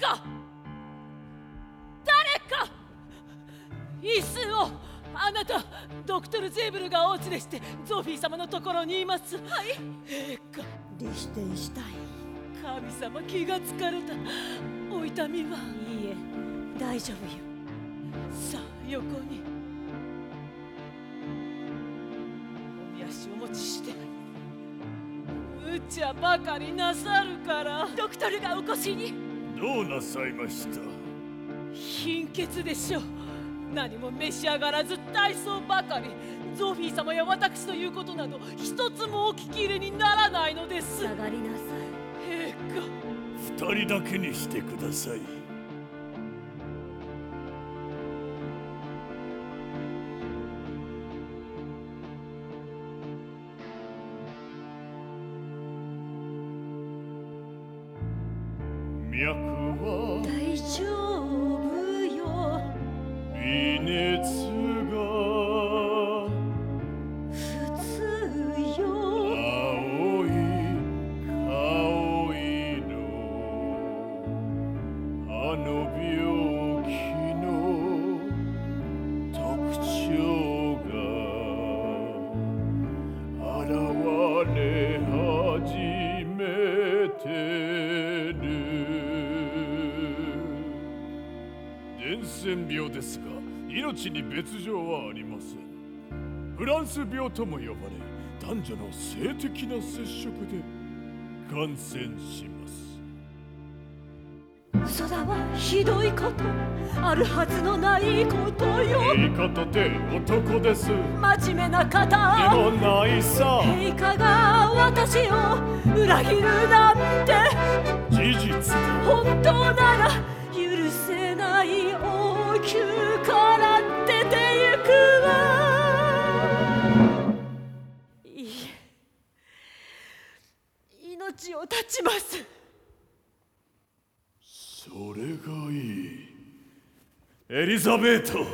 か。誰か。イスをあなたドクトル・ジェーブルがお連れしてゾフィー様のところにいます。はい。陛下リヒテンシュタイ神様気がつかれた。お痛みは。ンいいえ。大丈夫よ。さあ横に。おみ足をお持ちして。無茶ばかりなさるから。ドクトルがお越しにどうなさいました？貧血でしょ。う何も召し上がらず体操ばかりゾフィー様や私ということなど一つもお聞き入れにならないのです。下がりなさ陛下。二人だけにしてください脈はい大丈夫よ。微熱が普通よ。青い顔色あの病気の特徴が現れ始めてる伝染病ですが命に別状はありません。フランス病とも呼ばれ男女の性的な接触で感染します。嘘だわひどいこと。あるはずのないことよ。言い方で男です。で真面目な方。もないさ。陛下が私を裏切るなんて。事実だ。本当王宮から出てゆくわ。いいえ。命を絶ちます。それがいい。エリザベート。